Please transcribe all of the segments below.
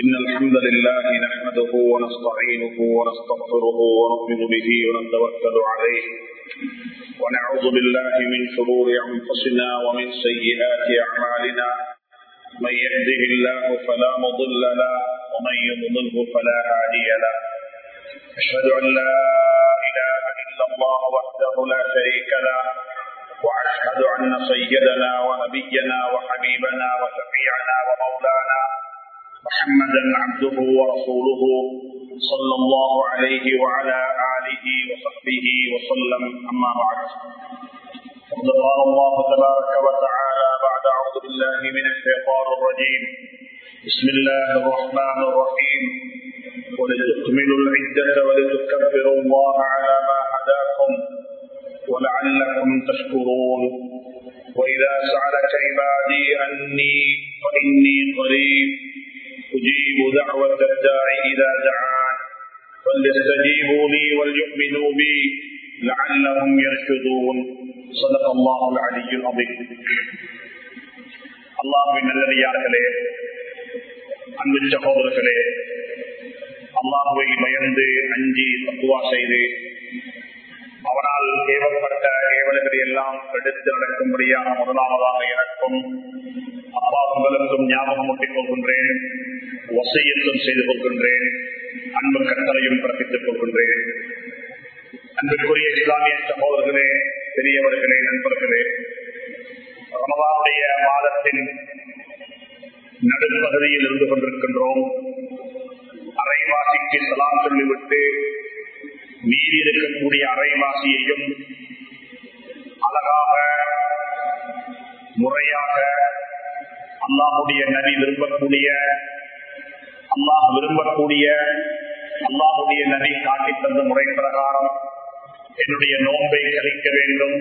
إن الحمد لله نحمده ونستعينه ونستغفره ونؤمن به ونتوكل عليه. ونعوذ بالله من شرور أنفسنا ومن سيئات أعمالنا. من يهده الله فلا مضل له ومن يضلله فلا هادي له. أشهد أن لا إله إلا الله وحده لا شريك له. وأشهد أن سيدنا ونبينا وحبيبنا وشفيعنا ومولانا محمدا عبده ورسوله صلى الله عليه وعلى آله وصحبه وسلم. أما بعد فقد قال الله تبارك وتعالى بعد أعوذ بالله من الشيطان الرجيم. بسم الله الرحمن الرحيم. ولتكملوا العدة ولتكبروا الله على ما هداكم ولعلكم تشكرون. وإذا سألك عبادي أني فإني قريب. أجيب دعوة الداعي إذا دعان فليستجيبوا لي وليؤمنوا بي لعلهم يرشدون صدق الله العلي العظيم அல்லாஹின் நல்லடியார்களே அன்பு சகோதரர்களே அல்லாஹுவை பயந்து அஞ்சி தத்துவா செய்து அவனால் ஏவப்பட்ட ஏவல்களை எல்லாம் எடுத்து நடக்கும்படியாக முதலாவதாக எனக்கும் அப்பா உங்களுக்கும் ஞாபகம் ஊட்டிக் கொள்கின்றேன் வசையத்தும் செய்து கொள்கின்றேன் எங்களுடைய நோன்பை கழிக்க வேண்டும்.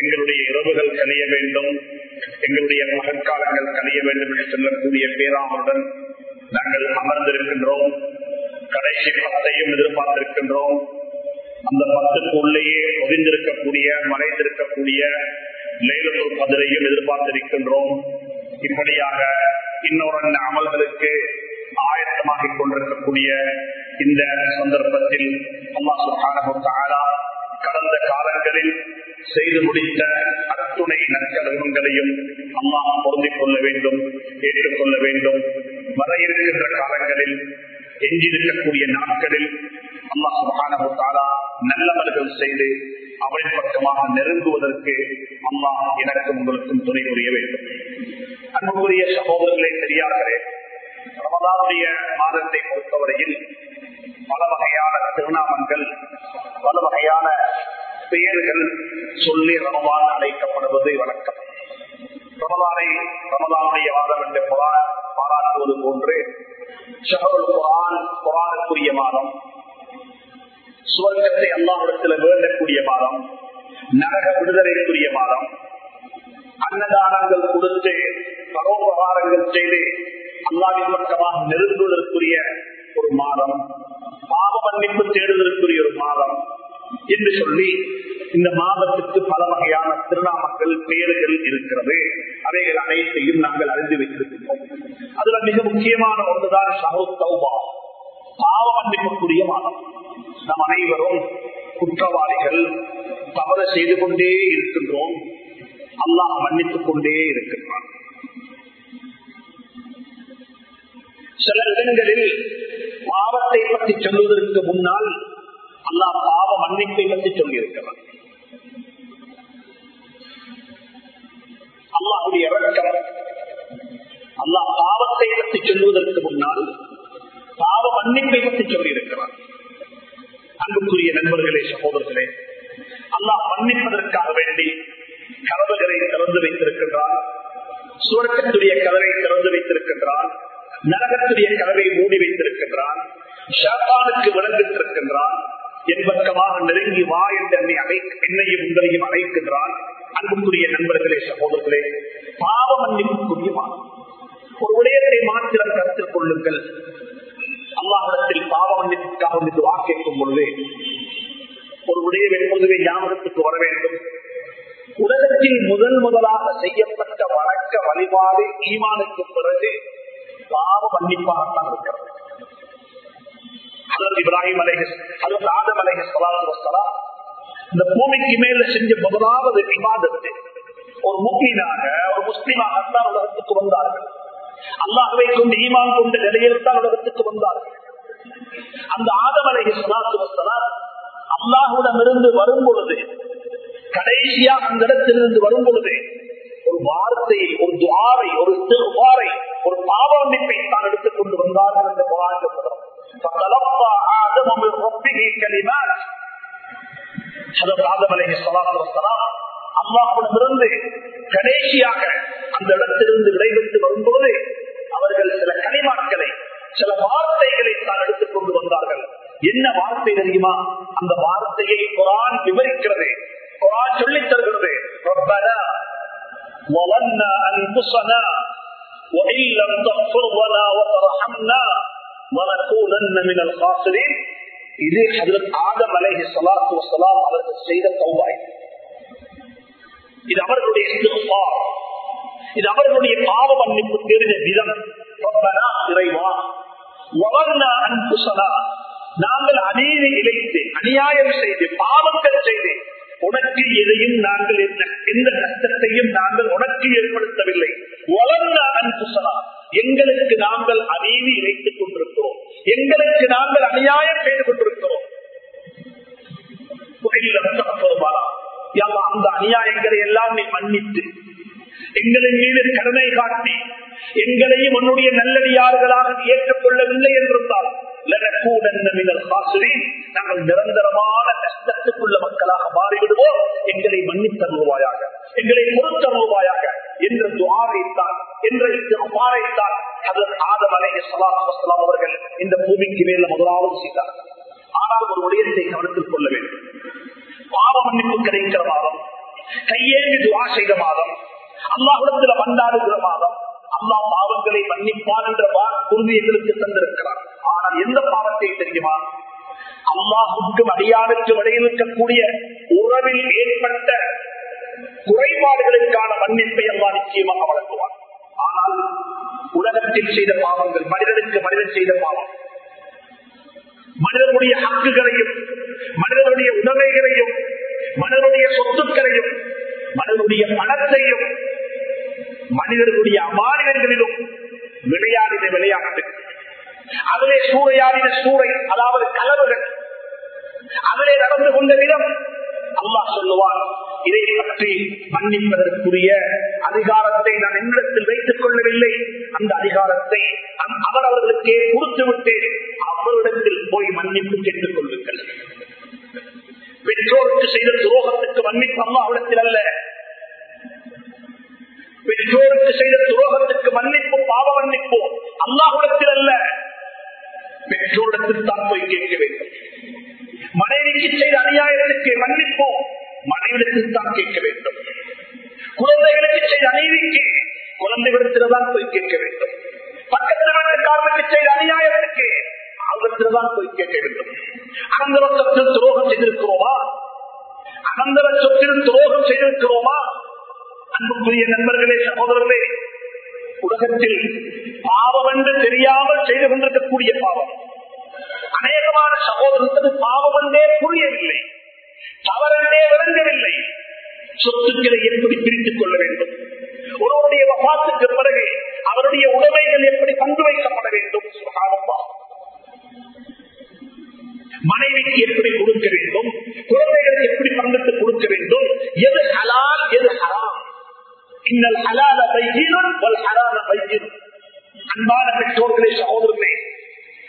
எங்களுடைய இரவுகள் கழிய வேண்டும். எங்களுடைய மகற்காலங்கள் கழிய வேண்டும் என்று சொல்லக்கூடிய பேராமருடன் நாங்கள் அமர்ந்திருக்கின்றோம். கடைசி பத்தையும் எதிர்பார்த்திருக்கின்றோம். அந்த பத்துக்குள்ளேயே ஒதிந்திருக்கக்கூடிய மறைந்திருக்கக்கூடிய லேலத்தூர் பதிலையும் எதிர்பார்த்திருக்கின்றோம். இப்படியாக இன்னொரு அமல்களுக்கு ஆயத்தமாகிக் கொண்டிருக்கக்கூடிய இந்த சந்தர்ப்பத்தில் அம்மா சுகானா கடந்த காலங்களில் செய்து முடித்த அத்துணை நற்கடகங்களையும் அம்மா பொருந்திக் கொள்ள வேண்டும் ஏற்றுக்கொள்ள வேண்டும். வர இருக்கின்ற காலங்களில் எஞ்சிருக்கக்கூடிய நாட்களில் அம்மா சுகானா நல்லவர்கள் செய்து அவரின் பக்கமாக நெருங்குவதற்கு அம்மா எனக்கும் உங்களுக்கும் துணை புரிய வேண்டும். அன்புக்குரிய சகோதரர்களை தெரியாதே ரமதானுடைய மாதத்தை பொறுத்தவரையில் பல வகையான திருநாமங்கள் பல வகையான பெயர்கள் சொல்லி ரமதான் அழைக்கப்படுவது வழக்கம் ரமதானை ரமதானுடைய வாதம் என்று பாராட்டுவது போன்று ஷஹருல் குரான் குரானுக்குரிய மாதம் சுவர்க்கத்தை எல்லாவிடத்தில் வேண்டக்கூடிய மாதம் நரக விடுதலைக்குரிய மாதம் அன்னதானங்கள் கொடுத்து பரோபகாரங்கள் செய்து அல்லாவின் பக்கமாக நெருங்குவதற்குரிய ஒரு மாதம் பாவ மன்னிப்பு தேடுதலுக்குரிய ஒரு மாதம் என்று சொல்லி இந்த மாதத்துக்கு பல வகையான திருநாமங்கள் பெயர்கள் இருக்கிறது. அவைகள் அனைத்தையும் நாங்கள் அறிந்து வைத்திருக்கின்றோம். அதுல மிக முக்கியமான ஒன்றுதான் ஷஹு தௌபா. பாவ மன்னிப்புக்குரிய மாதம். நம் அனைவரும் குற்றவாளிகள் தவறு செய்து கொண்டே இருக்கின்றோம். அல்லாஹ் மன்னித்துக் கொண்டே இருக்கின்றான். சில இடங்களில் பாவத்தை பற்றி சொல்வதற்கு முன்னால் அல்லா பாவ மன்னிப்பை பற்றி சொல்லியிருக்கிறார் அல்லாஹுடைய வழக்கம் அல்லாஹ் பாவத்தை பற்றி சொல்வதற்கு முன்னால் பாவ மன்னிப்பை பற்றி சொல்லியிருக்கிறார் அன்புக்குரிய நண்பர்களே சகோதரர்களே அல்லாஹ் மன்னிப்பதற்காக வேண்டி கதவுகளை திறந்து வைத்திருக்கின்றார் சுவர்க்கத்துடைய கதவை திறந்து வைத்து நரகத்துடைய கதவை மூடி வைத்திருக்கின்றான். ஷாத்தானுக்கு விளங்கிட்டிருக்கின்றான் என் பக்கமாக நெருங்கி வா என்று என்னை என்னையும் உங்களையும் அழைக்கின்றான். அன்புக்குரிய நண்பர்களே சகோதரர்களே பாவ மன்னிப்புக்குரிய ஒரு விடயத்தை மாத்திரம் கருத்தில் கொள்ளுங்கள். அல்லாஹிடத்தில் பாவ மன்னிப்புக்காக வந்து வா பொழுது ஒரு விடயம் எப்பொழுதுமே ஞாபகத்துக்கு வர வேண்டும். உலகத்தில் முதல் முதலாக செய்யப்பட்ட வணக்க வழிபாடு ஈமானுக்கு இப்ராஹிம் அலைஹஸ் அதற்கு ஆதம் அலைஹஸ் சலாத்து வசலாம் இந்த பூமிக்கு மேல செஞ்ச முதலாவது விவாதத்தை ஒரு முக்கியனாக ஒரு முஸ்லீமாக முஸ்லீமாகத்தான் உலகத்துக்கு வந்தார்கள். அல்லாஹுவை கொண்டு ஈமான் கொண்ட நிலையில் தான் உலகத்துக்கு வந்தார்கள். அந்த ஆதம் அலைஹி சலாத்து வசலாம் அல்லாஹுடன் இருந்து வரும் பொழுது கடைசியா அந்த இடத்திலிருந்து வரும் பொழுது ஒரு வார்த்தையை ஒரு துவாரை ஒரு திருவாரை ஒரு பாவ அமைப்பை தான் எடுத்துக் கொண்டு வந்தார் ஹதரத் ஆதம் அலைஹி ஸலாத்து வஸலாம் அல்லாஹ்விடமிருந்து கடைசியாக அந்த இடத்திலிருந்து விடைபெற்று வரும்போது அவர்கள் சில கனிமாக்களை சில வார்த்தைகளை தான் எடுத்துக் கொண்டு வந்தார்கள் என்ன வார்த்தை தெரியுமா அந்த வார்த்தையை குரான் விவரிக்கிறது குரான் சொல்லித் தருகிறது ربنا ظلمنا انفسنا وان لم تغفر لنا وترحمنا ونكونن من الخاسرين இது ஹதரத் ஆதம் அலைஹி சலாத்து வஸலாம் அவர்கள் செய்த தௌபாய் இது அவர்களுடைய இது அவர்களுடைய பாவ மன்னிப்பு தெரிந்த விதம். இறைவா. வளர்னா அன்புசனா நாங்கள் அநீதி இழைத்து அநியாயம் செய்து பாவங்கள் செய்து உனக்கு எதையும் நாங்கள் எந்த எந்த கஷ்டத்தையும் நாங்கள் உனக்கு ஏற்படுத்தவில்லை. வளர்ந்த அன்புசனா எங்களுக்கு நாங்கள் அநீதி இழைத்துக் கொண்டிருக்கிறோம். எங்களுக்கு நாங்கள் அநியாயம் செய்து கொண்டிருக்கிறோம். அந்த அநியாயங்களை எல்லாம் நீ மன்னித்து எங்களின் மீது கருணை காட்டி எங்களையும் உன்னுடைய நல்லடியார்களாக ஏற்றுக்கொள்ளவில்லை என்றிருந்தால் நாங்கள் நிரந்தரமான கஷ்டத்துக்குள்ள மக்களாக மாறிவிடுவோம். எங்களை மன்னித்தருவாயாக எங்களை பொறுத்தருவாயாக என்ற துவாரைத்தான் என்ற பாறைத்தான் அதன் ஆதம் அலைய சலாம் அவர்கள் இந்த பூமிக்கு மேல முதலாவது செய்தார். ஆனால் ஒரு உடையத்தை கவனத்தில் கொள்ள வேண்டும். பாவ மன்னிப்பு கிடைக்கிற மாதம் கையேந்தி துவா செய்த மாதம் அல்லாஹுடத்துல வந்தாடுகிற மாதம் அல்லா பாவங்களை மன்னிப்பான் என்ற உறுதி எங்களுக்கு தந்திருக்கிறார். ஆனால் எந்த பாவத்தை தெரியுமா? அல்லாஹுக்கும் அடியாருக்கும் இடையில் இருக்கக்கூடிய உறவில் ஏற்பட்ட குறைபாடுகளுக்கான மன்னிப்பை அல்லா நிச்சயமாக வழங்குவார் ஆனால் உலகத்தில் செய்த பாவங்கள் மனிதனுக்கு மனிதன் செய்த பாவம். மனிதனுடைய ஹக்குகளையும் மனிதனுடைய உணவைகளையும் மனிதனுடைய சொத்துக்களையும் மனிதனுடைய பணத்தையும் மனிதர்களுடைய அமானியர்களிலும் விளையாடின விளையாட்டு. அதிலே சூறையாடின சூறை அதாவது கலவுகள். அதிலே நடந்து கொண்ட விதம் அல்லா சொல்லுவார் இதை பற்றி மன்னிப்பதற்குரிய அதிகாரத்தை நான் என்னிடத்தில் வைத்துக் கொள்ளவில்லை. அந்த அதிகாரத்தை அவர் அவர்களுக்கே கொடுத்து அவரிடத்தில் போய் மன்னிப்பு கேட்டுக் கொள்ளுங்கள். பெற்றோருக்கு செய்த துரோகத்துக்கு மன்னிப்பு அம்மாவிடத்தில் அல்ல. பெற்றோருக்கு செய்த துரோகத்துக்கு மன்னிப்பு பாவ மன்னிப்பு அல்லாஹுடத்தில் அல்ல. பெற்றோரிடத்தில் தான் போய் கேட்க வேண்டும். மனைவிக்கு செய்த அநியாயங்களுக்கு மன்னிப்போம். மனைவிடத்தில் தான் கேட்க வேண்டும். குழந்தைகளுக்கு செய்த அநீதிக்கு குழந்தை விடத்தில்தான் போய் கேட்க வேண்டும். பக்கத்தில் வீட்டுக்காரனுக்கு செய்த அநியாயத்திற்கு அவரிடத்தில் போய் கேட்க வேண்டும். அனந்தர சொத்தில் துரோகம் செய்திருக்கிறோமா? அகந்தர சொத்தில் துரோகம் செய்திருக்கிறோமா? அன்புக்குரிய நண்பர்களே சகோதரர்களே உலகத்தில் பாவம் என்று தெரியாமல் செய்து கொண்டிருக்கக்கூடிய பாவம். அநேகமான சகோதரத்துக்கு பாவம் என்றே புரியவில்லை. தவறென்றே விளங்கவில்லை. சொத்துக்களை எப்படி பிரித்துக் கொள்ள வேண்டும்? ஒருவருடைய வபாத்துக்கு பிறகு அவருடைய உடைமைகள் எப்படி பங்கு வைக்கப்பட வேண்டும்? மனைவிக்கு எப்படி கொடுக்க வேண்டும்? குழந்தைகளுக்கு எப்படி பங்கிட்டு கொடுக்க வேண்டும்? எது ஹலால் எது ஹராம்? இன்னல் ஹலால பைஜீனும் ஹலால பைஜீனும் அன்பான பெற்றோர்களே சகோதரர்களே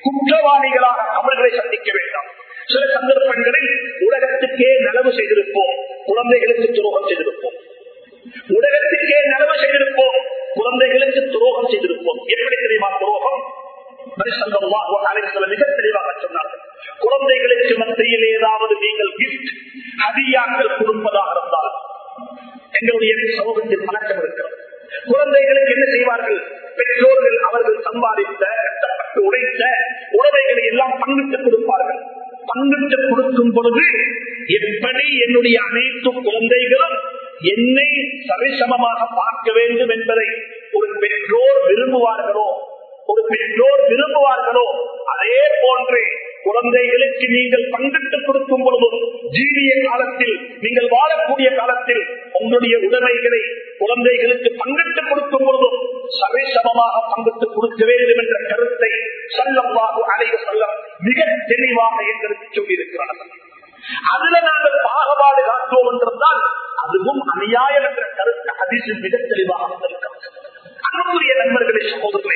குற்றவாளிகளாக அவர்களை சந்திக்க வேண்டாம். சில சந்தர்ப்பங்களில் உலகத்துக்கே நலவு செய்திருப்போம். குழந்தைகளுக்கு துரோகம் செய்திருப்போம். உலகத்துக்கே நலவு செய்திருப்போம். குழந்தைகளுக்கு துரோகம் செய்திருப்போம். எப்படி தெரியுமா துரோகம்? மிக தெளிவாக சொன்னார்கள். குழந்தைகளுக்கு மத்தியில் ஏதாவது நீங்கள் கிஃப்ட் அதிகாக்கள் கொடுப்பதாக இருந்தால் எங்களுடைய சமூகத்தில் பழக்கம் இருக்கிறது. குழந்தைகளுக்கு என்ன செய்வார்கள்? பெற்றோர்கள் அவர்கள் சம்பாதித்த கட்டப்பட்டு உடைத்த உடமைகளை எல்லாம் பங்கிட்டு கொடுப்பார்கள். பங்கிட்டு கொடுக்கும் பொழுது எப்படி என்னுடைய அனைத்து குழந்தைகளும் என்னை சரிசமமாக பார்க்க வேண்டும் என்பதை ஒரு பெற்றோர் விரும்புவார்களோ ஒரு பெற்றோர் விரும்புவார்களோ அதே போன்று குழந்தைகளுக்கு நீங்கள் பங்கிட்டு கொடுக்கும் பொழுதும் ஜீவிய காலத்தில் நீங்கள் வாழக்கூடிய காலத்தில் உங்களுடைய உடைமைகளை குழந்தைகளுக்கு பங்கிட்டு கொடுக்கும் பொழுதும் சமமாக பங்கிட்டு கொடுக்க வேண்டும் என்ற கருத்தை சல்லமாக அலைய சொல்ல மிக தெளிவாக எங்களுக்கு சொல்லியிருக்கிறார்கள் அதுல நாங்கள் பாகுபாடு காட்டுவோம் என்றால் அதுவும் அநியாயம் என்ற கருத்து அதிசயம் மிக தெளிவாக வந்திருக்கிறது. அன்புக்குரிய நண்பர்களை சகோதரர்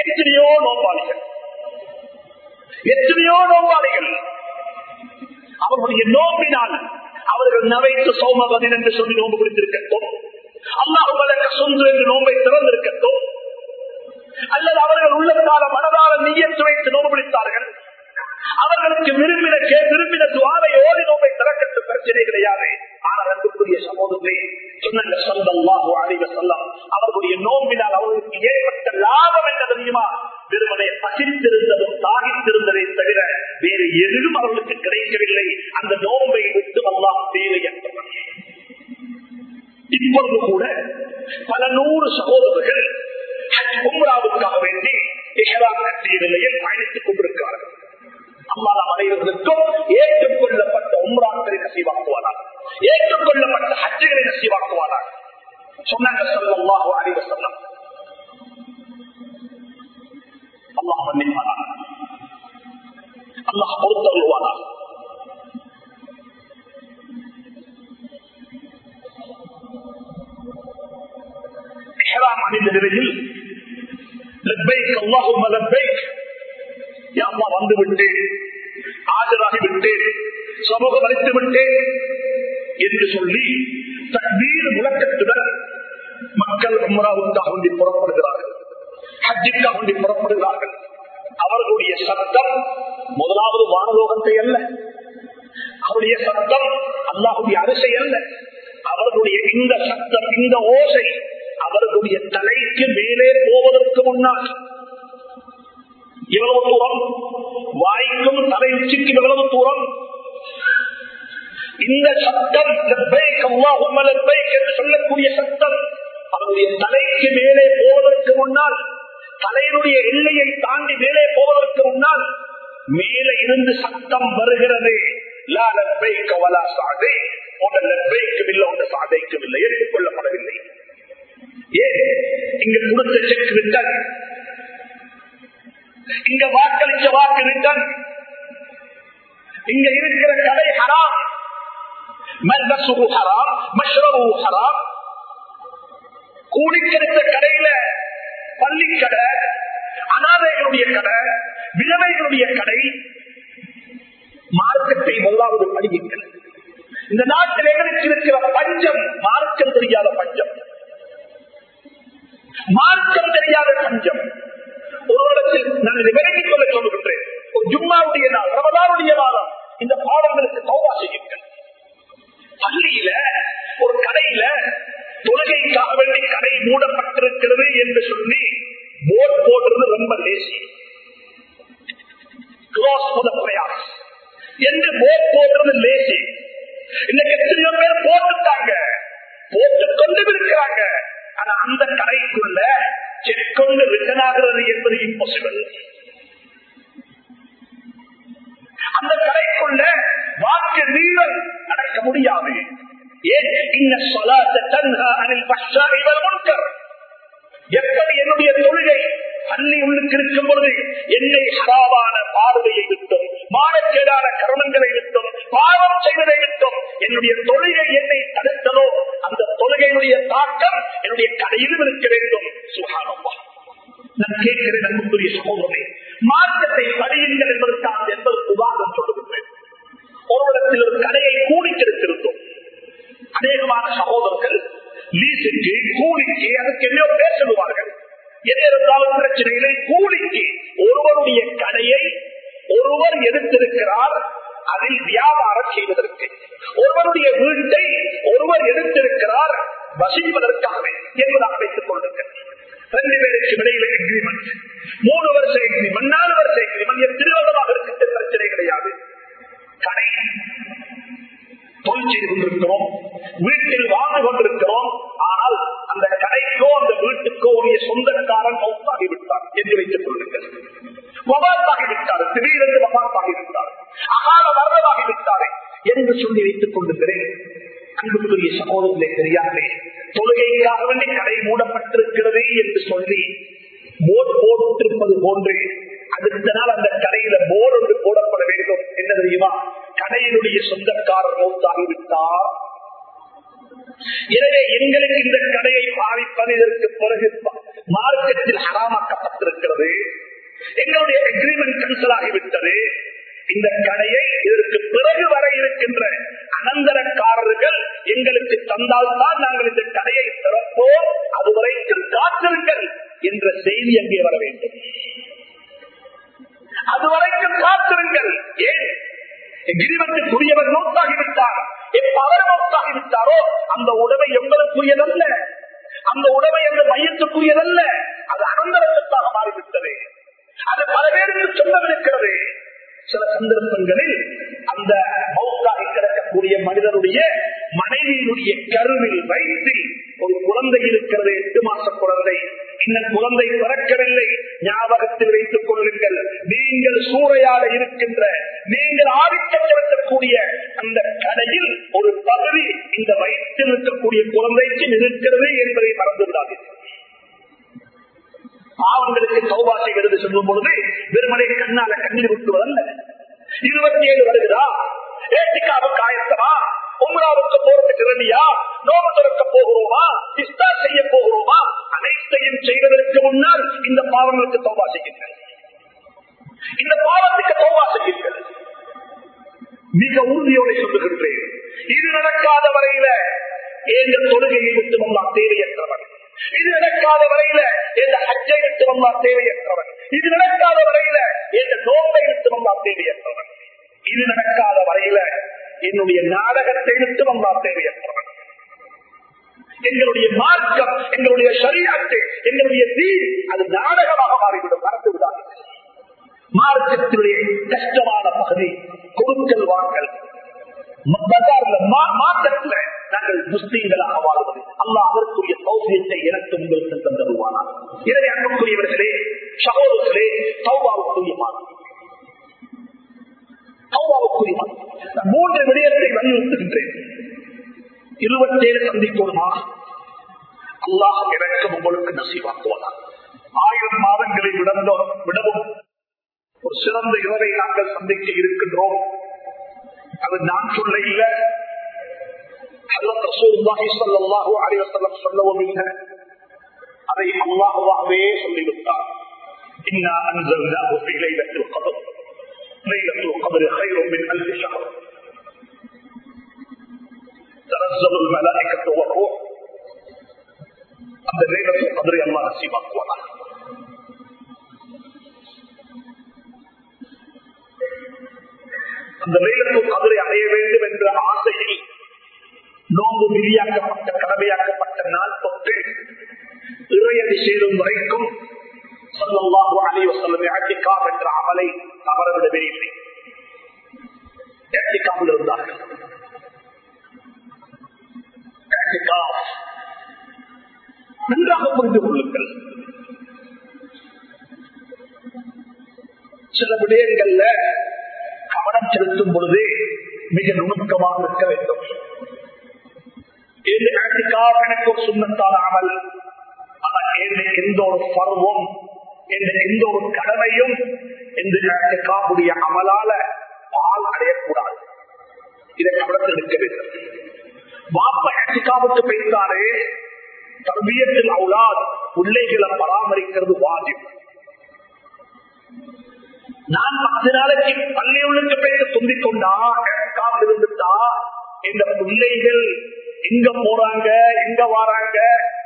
எத்தனையோ நோம்பாளிகள் எத்தனையோ நோம்பாளிகள் அவர்களுடைய நோம்பினால் அவர்கள் நவைத்து சோமபதின் என்று சொல்லி நோம்பு பிடித்திருக்கட்டும் அல்லாஹ் சொந்து என்று நோம்பை திறந்திருக்கட்டும். அல்லது அவர்கள் உள்ளத்தால மனதால நீயத்து வைத்து நோம்பு பிடித்தார்கள். அவர்களுக்கு விரும்பின விரும்பின துவாரை ஓடி நோம்பை திறக்கட்டும். பிரச்சனை கிடையாது. ஆனால் அன்புக்குரிய சமூகத்தை சொன்னாங்க சொல்லல்லாஹு அலைவ சொல்லம் அவர்களுடைய நோம்பினால் அவர்களுக்கு ஏற்பட்ட லாபம் என்ன தெரியுமா? வெறுமனை பசித்திருந்ததும் தாகித்திருந்ததை தவிர வேறு எதிலும் அவர்களுக்கு கிடைக்கவில்லை. அந்த நோம்பை விட்டு அல்லாஹ் தேவை இப்பொழுது கூட பல நூறு சகோதரர்கள் உம்ராவுக்காக வேண்டி இஹராம் கட்டிய நிலையில் பயணித்துக் கொண்டிருக்கிறார்கள். அம்மா நாம் அனைவர்களுக்கும் ஏற்றுக்கொள்ளப்பட்ட உம்ராக்களை நசீவாக்குவாராக ஏற்றுக்கொள்ளப்பட்ட ஹஜ்ஜுகளை நசீவாக்குவாராக சொன்னாங்க சொல்லல்லாஹு அறிவு சொல்லம் அல்லாஹ் மன்னிப்பானா அல்லாஹ் பொறுத்தருவானா அணிந்த நிலையில் வந்து விட்டேன் ஆஜராகி விட்டேன் சமூகம் அளித்து விட்டேன் என்று சொல்லி தக்பீர் முழக்கத்துடன் மக்கள் உம்ராவுக்காக வேண்டி புறப்படுகிறார்கள். ஹஜ்ஜிக்காக வேண்டி புறப்படுகிறார்கள். அவர்களுடைய சத்தம் முதலாவது வானலோகத்தை அல்ல. அவருடைய சத்தம் அல்லாஹுடைய அரிசை அல்ல. அவர்களுடைய இந்த சத்தம் இந்த ஓசை அவர்களுடைய தலைக்கு மேலே போவதற்கு முன்னால் எவ்வளவு தூரம்? வாய்க்கும் தலை உச்சிக்கும் எவ்வளவு தூரம்? இந்த சத்தம் என்று சொல்லக்கூடிய சத்தம் அவருடைய தலைக்கு மேலே போவதற்கு முன்னால் தலையினுடைய எல்லையை தாண்டி மேலே போவதற்கு முன்னால் மேலே இருந்து சத்தம் வருகிறது. சாதைக்கும் இல்லை ஏற்றுக்கொள்ளப்படவில்லை ஏன்? இங்க கொடுத்த செக் ரிட்டன் இங்க வாக்களிச்ச வாக்கு ரிட்டன் இங்க இருக்கிற கடை ஹராம். மல்பசுரு ஹராம் மஷ்ரபு ஹராம் கூடிக்கெடுத்த கடையில பள்ளிக்கடை அனாதைகளுடைய கடை விதவைகளுடைய கடை மார்க்கத்தை முதலாவது படியுங்கள் இந்த நாட்டில் எங்களுக்கு இருக்கிற பஞ்சம் மார்க்கம் தெரியாத பஞ்சம் மார்க்கம் தெரியாத பஞ்சம் ஒரு இடத்தில் நான் இதை விலகிக் கொள்ள சொல்லுகின்றேன் ஜும்மாவுடைய நாள் ரமதானுடைய நாளம் இந்த பாடங்களுக்கு தௌபா செய்யுங்கள் பள்ளியில ஒரு கடையில தொழுகைக்காக வேண்டி கடை மூடப்பட்டிருக்கிறது என்று சொல்லி போர்ட் போடுறது ரொம்ப லேசி என்று போட் போடுறது லேசி இன்னைக்கு எத்தனையோ பேர் போட்டுட்டாங்க போட்டு கொண்டு இருக்கிறாங்க ஆனா அந்த கடைக்குள்ள செக் கொண்டு ரிட்டர்ன் ஆகிறது என்பது இம்பாசிபிள் அந்த கடைக்குள்ள வாக்கு நீளம் நடக்க முடியாது. ஏன்? இன்ன சொலாத்த அனில் பஷா எப்படி என்னுடைய தொழுகை அள்ளி உள்ளுக்கு இருக்கும் பொழுது என்னை ஹராவான பார்வையை விட்டும் மானக்கேடான கரணங்களை விட்டும் பாவம் செய்வதை விட்டும் என்னுடைய தொழுகை என்னை தடுத்ததோ அந்த தொழுகையினுடைய தாக்கம் என்னுடைய கடையிலும் இருக்க வேண்டும். சுகானம்மா நான் கேட்கிறேன் அன்புக்குரிய சகோதரனை மார்க்கத்தை படியுங்கள் என்பதற்காக என்பதற்கு உதாரணம் சொல்லுகின்றேன் ஒருவரத்தில் ஒரு கடையை கூடி கெடுத்திருந்தோம் அநேகமான சகோதரர்கள் லீசுக்கு கூலிக்கு அதுக்கு என்னோ பேர் சொல்லுவார்கள். என்ன இருந்தாலும் பிரச்சனைகளை கூலிக்கு ஒருவருடைய கடையை ஒருவர் எடுத்திருக்கிறார் அதில் வியாபாரம் செய்வதற்கு. ஒருவருடைய வீட்டை ஒருவர் எடுத்திருக்கிறார் வசிப்பதற்காக என்பதாக வைத்துக் கொண்டிருக்கிறார் ரெண்டு பேருக்கு இடையில எக்ரிமெண்ட் மூணு வருஷ எக்ரிமெண்ட் நாலு வருஷம் எக்ரிமெண்ட் திருவள்ளமாக இருக்கின்ற பிரச்சனை கிடையாது. கடை தொழில் செய்து கொண்டிருக்கிறோம் வீட்டில் வாழ்ந்து கொண்டிருக்கிறோம். ஆனால் அந்த கடைக்கோ அந்த வீட்டுக்கோ உரிய சொந்தக்காரன் மௌத்தாகிவிட்டார் என்று வைத்துக் கொள்ளுங்கள். மபாத்தாகிவிட்டார் திடீரென்று மபாத்தாகிவிட்டார் அகால வரலாகிவிட்டாரே என்று சொல்லி வைத்துக் கொள்ளுகிறேன் அன்புக்குரிய சகோதரர்களே தெரியாதே தொழுகைக்காக வேண்டி கடை மூடப்பட்டிருக்கிறது என்று சொல்லி போர்டு போட்டிருப்பது போன்று எனவே பாவங்களுக்கு சௌபா செய்கிறது சொல்லும் பொழுது வெறுமனை கண்ணால கண்ணீர் விட்டுவதல்ல. இருபத்தி ஏழு வருகிறா. ஏட்டிக்காவுக்கு ஆயத்தமா? உம்ராவுக்கு போறதுக்கு ரெடியா நோபு திறக்க போகிறோமா? இஸ்தா செய்ய போகிறோமா? அனைத்தையும் செய்வதற்கு முன்னால் இந்த பாவங்களுக்கு சௌபா செய்கின்றன இந்த பாவத்துக்கு சௌபா செய்யுங்கள் மிக உறுதியோடு சொல்லுகின்றேன். இது நடக்காத வரையில எங்கள் தொழுகையை விட்டு வந்தால் தேவையற்றவர்கள் இது நடக்காத வரையில எந்த ஹஜ்ஜை விட்டு வந்தால் தேவையற்றவன். இது நடக்காத வரையில எந்த நோம்பை விட்டு வந்தால் தேவையற்றவன். இது நடக்காத வரையில என்னுடைய நாடகத்தை விட்டு வந்தால் தேவையற்றவன். எங்களுடைய மார்க்கம் எங்களுடைய சரியாட்டு எங்களுடைய தீ அது நாடகமாக மாறிவிடும் மறந்து விடாது மார்க்கத்தினுடைய கஷ்டமான பகுதி கொடுக்கல் வாங்கல் மார்க்கத்துல நாங்கள் முஸ்லீம்களாக வாழ்வது அல்லா அதற்குரிய சௌகரியத்தை எனக்கு உங்களுக்கு தந்தருவானா? எனவே அன்புக்குரியவர்களே சகோதரர்களே சௌபாவுக்குரிய மாதம் சௌபாவுக்குரிய மூன்று விடயத்தை வலியுறுத்துகின்றேன். இருபத்தேழு சந்திக்கொரு அல்லாஹ் இறக்கம் உங்களுக்கு நசிவாக்குவதா ஆயிரம் மாதங்களை விடந்தோம் விடவும் ஒரு சிறந்த இரவை நாங்கள் சந்திக்க இருக்கின்றோம். அது நான் சொல்ல இல்லை சொல்லவும் இல்லை அதை அல்லாஹுவாகவே சொல்லிவிட்டார் إنا أنزلناه في ليلة القدر ليلة القدر خير من ألف شهر تنزل الملائكة والروح அந்த ليلة القدر الله نصيبك அந்த லைலத்துல் கதிரை அடைய வேண்டும் என்ற ஆசையில் நோம்பு விதியாக்கப்பட்ட கடமையாக்கப்பட்ட நாள் தொட்டு இறையடி சேரும் வரைக்கும் சொல்லல்லாஹு அலைவ சொல்லும் என்ற அமலை தவறவிடவே இல்லை. ஏற்றுக்காமல் இருந்தார்கள். நன்றாக புரிந்து கொள்ளுங்கள். சில விடயங்கள்ல கவனம் செலுத்தும் பொழுது மிக நுணுக்கமாக இருக்க வேண்டும். இது ஏற்றுக்காப் எனக்கு ஒரு சுண்ணத்தான அமல்? ஆனா எந்த ஒரு பருவம் எனக்கு எந்த ஒரு கடமையும் இந்த ஏற்றுக்காவுடைய அமலால பால் அடையக்கூடாது. இதை கவனத்தில் எடுக்க வேண்டும். வாப்ப ஏற்றுக்காவுக்கு பெய்தாரே தர்பியத்தில் அவுலாத் பிள்ளைகளை பராமரிக்கிறது வாஜிப். நான் பத்து நாளைக்கு பள்ளியுள்ளுக்கு பேச சொல்லிக் கொண்டா காத்திருந்துட்டா இருந்துட்டா இந்த பிள்ளைகள் எங்க போறாங்க எங்க வாராங்க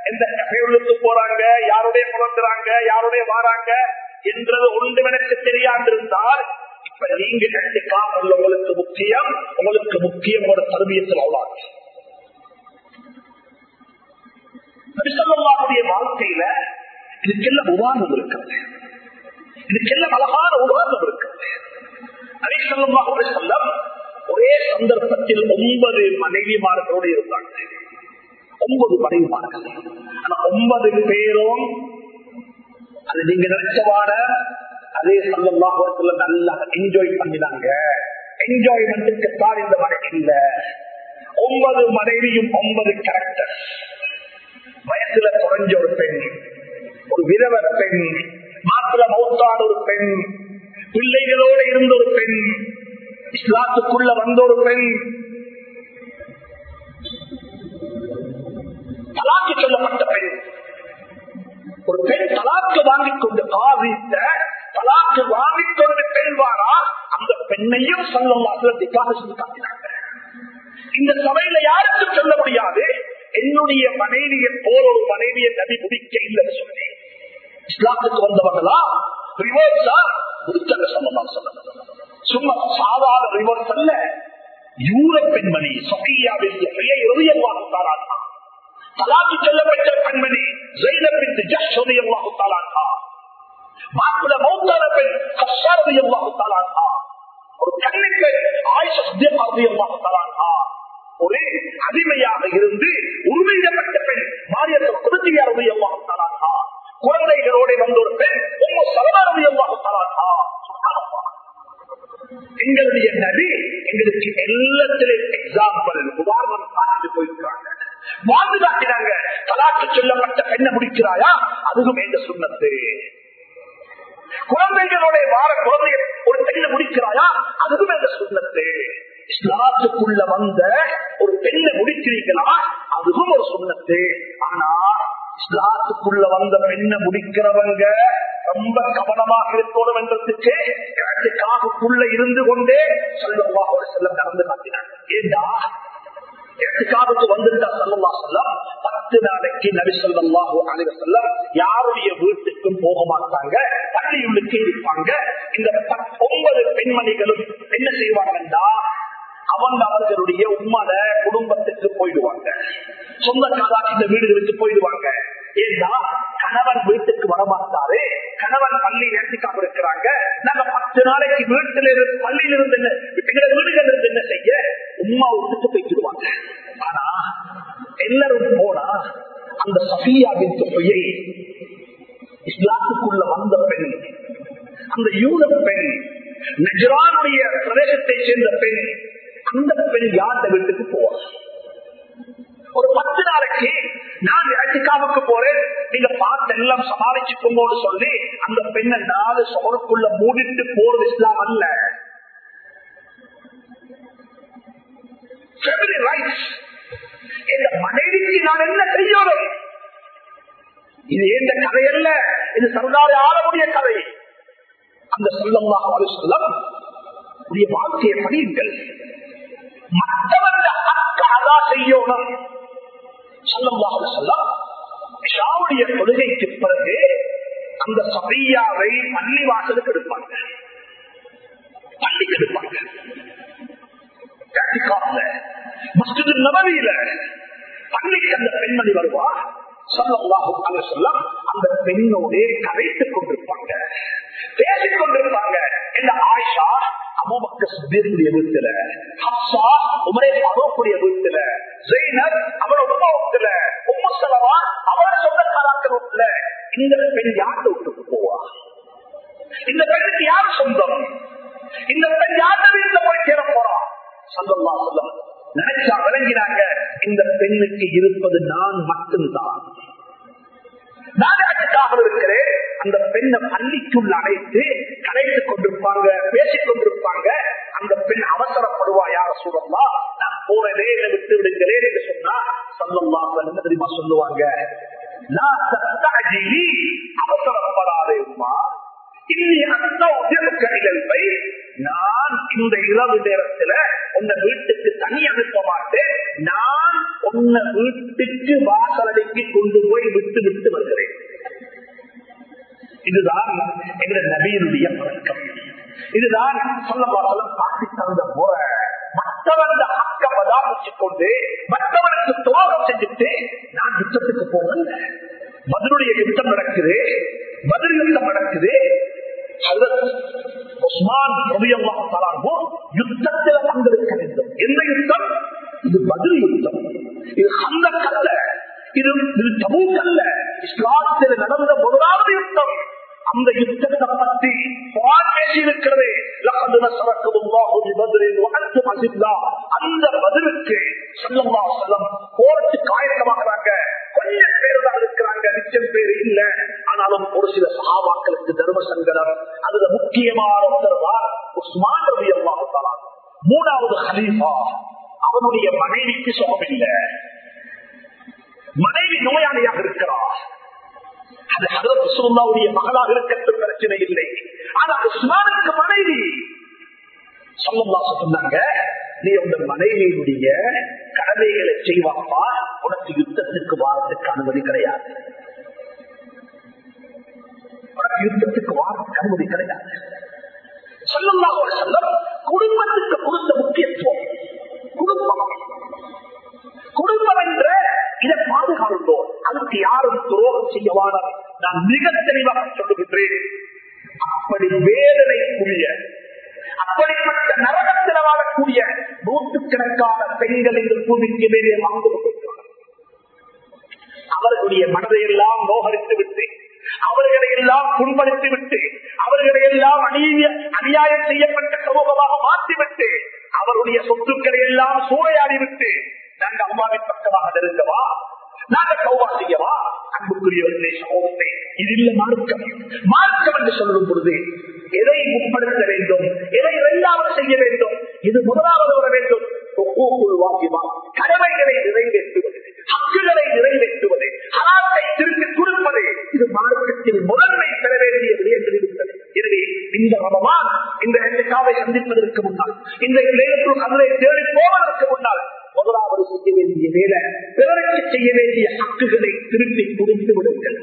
எந்த கதையுள்ளுக்கு போறாங்க யாருடைய புலந்துறாங்க யாருடைய வாராங்க என்றது ஒன்று எனக்கு தெரியாதிருந்தால் இப்ப நீங்க ஏற்றுக்காமல் உங்களுக்கு முக்கியம் உங்களுக்கு முக்கியம் ஒரு தருமியத்தில் அவுலாத் வாழ்க்கையில இதுக்கெல்லாம் உதாரணம் இருக்கிறது. இதுக்கெல்லாம் அழகான உதாரணம் இருக்கு? நபிசல்லாவுடைய சொல்லம் ஒரே சந்தர்ப்பத்தில் ஒன்பது மனைவிமார்களோடு இருந்தாங்க. ஒன்பது மனைவிமார்கள். ஆனா ஒன்பது பேரும் அது நீங்க நினைச்சவாட அதே சந்தர்ப்பாக நல்லா என்ஜாய் பண்ணினாங்க. என்ஜாய்மெண்ட்டுக்கு தான் இந்த மனை இல்ல. ஒன்பது மனைவியும் ஒன்பது கேரக்டர் வயசுல குறைஞ்ச ஒரு பெண் ஒரு விதவ பெண் மாத்திர மௌத்தான ஒரு பெண் பிள்ளைகளோடு இருந்த ஒரு பெண் இஸ்லாத்துக்குள்ள வந்த ஒரு பெண். தலாக்கு சொல்லப்பட்ட பெண். ஒரு பெண் தலாக்கு வாங்கிக் கொண்டு பாதித்த தலாக்கு வாங்கிக் கொண்டு பெண் வாரா அந்த பெண்ணையும் திக்காக செஞ்சு காட்டினாங்க. இந்த சபையில யாருக்கும் சொல்ல முடியாது என்னுடைய மனைவியை போல ஒரு மனைவியை நபி முடிக்க இல்லைன்னு சொல்லி இஸ்லாத்துக்கு வந்தவங்களா ரிவர்ஸா முடிச்சங்க சொல்லலாம் சொல்லலாம் சும்மா சாதாரண ரிவர்ஸ் அல்ல. யூரப் பெண்மணி சொகையாவில் இறுதியவாகுத்தாராட்டா தலாக்கு சொல்லப்பட்ட பெண்மணி ஜெயிலப்பின் ஜோதியவாகுத்தாராட்டா மாப்பிள மௌத்தான பெண் கஷாரதியவாகுத்தாராட்டா ஒரு கண்ணுக்கு ஆயுஷ சுத்தியமாகுத்தாராட்டா ஒரு அடிமையாக இருந்து உரிமையிடப்பட்ட பெண் மாரியத்தை குருதியாரதியவாகுத்தாராட்டா குழந்தைகளோட வந்த ஒரு பெண் உங்க சரதாரதியவாகுத்தாராட்டா எங்களுடைய நபி எங்களுக்கு எல்லாத்திலே எக்ஸாம்பிள் உதாரணம் காட்டிட்டு போயிருக்காங்க வாழ்ந்து காட்டினாங்க. தலாக்கு சொல்லப்பட்ட பெண்ணை முடிக்கிறாயா? அதுவும் எந்த சுண்ணத்து. குழந்தைகளோட வார குழந்தைய ஒரு பெண்ணை முடிக்கிறாயா? அதுவும் எந்த சுண்ணத்து. இஸ்லாத்துக்குள்ள வந்த ஒரு பெண்ணை முடிக்கிறீங்களா அதுவும் ஒரு சுண்ணத்து. ஆனா இஸ்லாத்துக்குள்ள வந்த பெண்ணை முடிக்கிறவங்க ரொம்ப கவனமாக இருக்கணும் என்றதுக்கு காக்குள்ள இருந்து கொண்டே சொல்லவா ஒரு செல்லம் நடந்து காட்டினாங்க. ஏண்டா? எட்டுக்காவுக்கு வந்துட்டா சொல்லல்லா செல்லம் பத்து நாளைக்கு நபி சொல்லல்லாஹு அலைவ செல்லம் யாருடைய வீட்டுக்கும் போக மாட்டாங்க பள்ளியுள்ளுக்கு இருப்பாங்க. இந்த ஒன்பது பெண்மணிகளும் என்ன செய்வாங்கன்னா அவங்க அவர்களுடைய உம்மத குடும்பத்துக்கு போயிடுவாங்க. சொந்தக்காராக இந்த வீடுகளுக்கு போயிடுவாங்க. ஏன்னா கணவன் வீட்டுக்கு வரமாட்டாரு. கணவன் பள்ளி நேர்த்திக்காம இருக்கிறாங்க. நாங்க பத்து நாளைக்கு வீட்டுல இருந்து பள்ளியில இருந்து என்ன எங்க வீடுகள் இருந்து என்ன செய்ய? உமா விட்டுட்டு போய்க்கிடுவாங்க ஆனா எல்லாரும் போனா அந்த சஃபியாவின் தொகையை இஸ்லாத்துக்குள்ள வந்த பெண் அந்த யூத பெண் நஜரானுடைய பிரதேசத்தை சேர்ந்த பெண் எல்லாம் சொல்லி அந்த பெண்ணை நாலு சோருக்குள்ள மூடிட்டு போறது இஸ்லாம் அல்ல. மனைவிக்கு நான் என்ன செய்யணும்? இது எந்த கதை அல்ல இது சமுதாய ஆளமுடைய கதை. அந்த சொல்லமாக அவர் சொல்லம் உடைய வாழ்க்கையை படியுங்கள். மற்றவர்கள் அக்க அதா செய்யணும். சொல்லமாக சொல்லம் ஷாவுடைய கொள்கைக்கு பிறகு அந்த சபையாவை பள்ளி வாசலுக்கு எடுப்பாங்க. பள்ளிக்கு எடுப்பாங்க. மஸ்ஜிது நபவியில பள்ளிக்கு அந்த பெண்மணி வருவா. சொல்லலாம் சொல்லம் அந்த பெண்ணோட கதைத்துக் கொண்டிருப்பாங்க. பேசிக் கொண்டிருப்பாங்க. இந்த ஆயிஷா அபூபக்கர் சித்தியக்கூடிய வீட்டுல ஹப்சா உமரே அபோக்குடைய வீட்டுல ஜெயினர் அவரோட வீட்டுல உம்மு செலவா அவரோட சொந்தக்காராக்கள் வீட்டுல இந்த பெண் யார்கிட்ட வீட்டுக்கு போவா? இந்த பெண்ணுக்கு யார் சொந்தம்? இந்த பெண் யார்கிட்ட வீட்டுல போய் சேர போறா? சொல்லலாம் சொல்லம் நினைச்சா விளங்கினாங்க இந்த பெண்ணுக்கு இருப்பது நான் மட்டும்தான். நாடகத்துக்காக இருக்கிறேன். அந்த பெண்ணை பள்ளிக்குள் அழைத்து கலைத்துக் கொண்டிருப்பாங்க பேசிக் கொண்டிருப்பாங்க. அந்த பெண் அவசரப்படுவா யார சூழல்லா நான் போறதே விட்டு விடுங்களேன் என்று சொன்னா சொல்லம்மா என்ன தெரியுமா சொல்லுவாங்க? அவசரப்படாதே உமா நான் இந்த இரவு நேரத்துல உன்னை வீட்டுக்கு தனி அனுப்ப மாட்டேன் நான் உன்னை வீட்டுக்கு வாசலடைக்கு கொண்டு போய் விட்டு விட்டு வருகிறேன் இதுதான் எங்க நபியினுடைய பழக்கம் இதுதான் சொல்ல வாசலம் காட்டி தந்த முறை மற்றவரது அக்க பதாபிச்சுக் கொண்டு மற்றவனுக்கு துரோகம் செஞ்சுட்டு நான் யுத்தத்துக்கு போகல. மதுருடைய யுத்தம் நடக்குது. மதுரை யுத்தம் நடக்குது. உஸ்மான் யுத்தத்தில் பங்கெடுக்க வேண்டும். எந்த யுத்தம்? இது பதில் யுத்தம். இது ஹந்தக் அல்ல. இது இது தபூக் இஸ்லாத்தில் நடந்த முதலாவது யுத்தம். அந்த யுத்தத்தை பற்றி குர்ஆன் பேசி இருக்கிறது லகத் நஸரக்கல்லாஹு பிபத்ரின் வஅன்தும் அந்த பதிலுக்கு ஸல்லல்லாஹு அலைஹி வஸல்லம் போருக்கு கொஞ்சம் பேர் தான் இருக்கிறாங்க நிச்சயம் பேர் இல்ல. ஆனாலும் ஒரு சில சகாபாக்களுக்கு தர்ம சங்கடம். அதுல முக்கியமான ஒருத்தர் தான் உஸ்மான் ரலியல்லாஹு தஆலா. மூணாவது ஹலீஃபா அவனுடைய மனைவிக்கு சுகம் இல்லை. மனைவி நோயாளியாக இருக்கிறார் அது ஹதரத் ரசூலுல்லாஹ்வுடைய மகளாக இருக்கட்டும் பிரச்சனை இல்லை. ஆனா உஸ்மானுக்கு மனைவி. சொல்லலாம் சொன்னாங்க நீ உங்க மனைவியினுடைய கடமைகளை செய்வாப்பா உனக்கு யுத்தத்துக்கு வாரத்துக்கு அனுமதி கிடையாது. உனக்கு யுத்தத்துக்கு வாரத்துக்கு அனுமதி கிடையாது. சொல்லலாம் சொல்லம் குடும்பத்துக்கு கொடுத்த முக்கியத்துவம் குடும்பம். குடும்பம் என்ற இதை பாதுகாத்தோம் அதுக்கு யாரும் துரோகம் செய்யவான நான் மிக தெளிவாக சொல்லுகின்றேன். அப்படி வேதனைக்குரிய அப்படிப்பட்ட நரகத்தில் வாழக்கூடிய நூற்றுக்கணக்கான பெண்கள் இந்த பூமிக்கு மேலே வாழ்ந்து அவர்களுடைய மனதை எல்லாம் நோகரித்து விட்டு அவர்களை எல்லாம் புண்படுத்தி விட்டு அவர்களை எல்லாம் அநீதிய அநியாயம் செய்யப்பட்ட சமூகமாக மாற்றிவிட்டு அவருடைய சொத்துக்களை எல்லாம் சூறையாடி விட்டு நாங்க அம்மாவின் பக்கமாக நெருங்கவா நாங்கள் சௌபா செய்யவா அன்புக்குரியவர்களே சகோதரே இது இல்ல மார்க்கம். மார்க்கம் என்று சொல்லும் பொழுது எதை முற்படுத்த வேண்டும்? எதை இரண்டாவது செய்ய வேண்டும்? இது முதலாவது வர வேண்டும்? கடமைகளை நிறைவேற்றுவது ஹக்குகளை நிறைவேற்றுவது ஹலாத்தை திருப்பி கொடுப்பது இது மார்க்கத்தில் முதன்மை பெற வேண்டிய விடயங்கள் இருக்கிறது எனவே இந்த ரமவான் இந்த காவை சந்திப்பதற்கு முன்னால் இந்த இளைஞர்கள் அதனை தேடி போவதற்கு முன்னால் முதலாவது வேண்டிய வேலை. பிறருக்கு செய்ய வேண்டிய ஹக்குகளை திருப்பி கொடுத்து விடுங்கள்.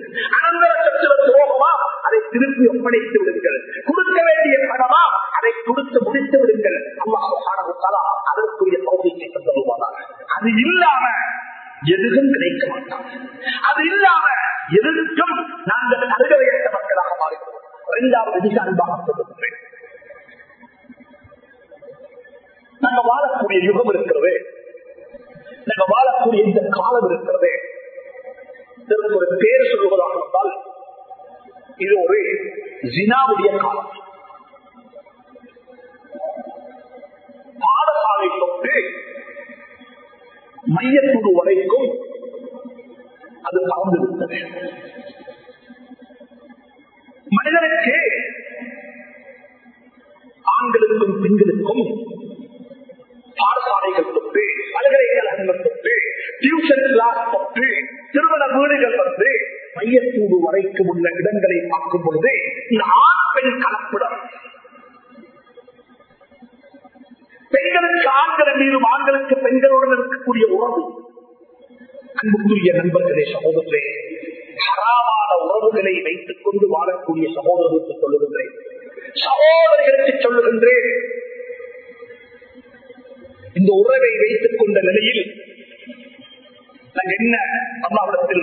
நாங்கள் என்ன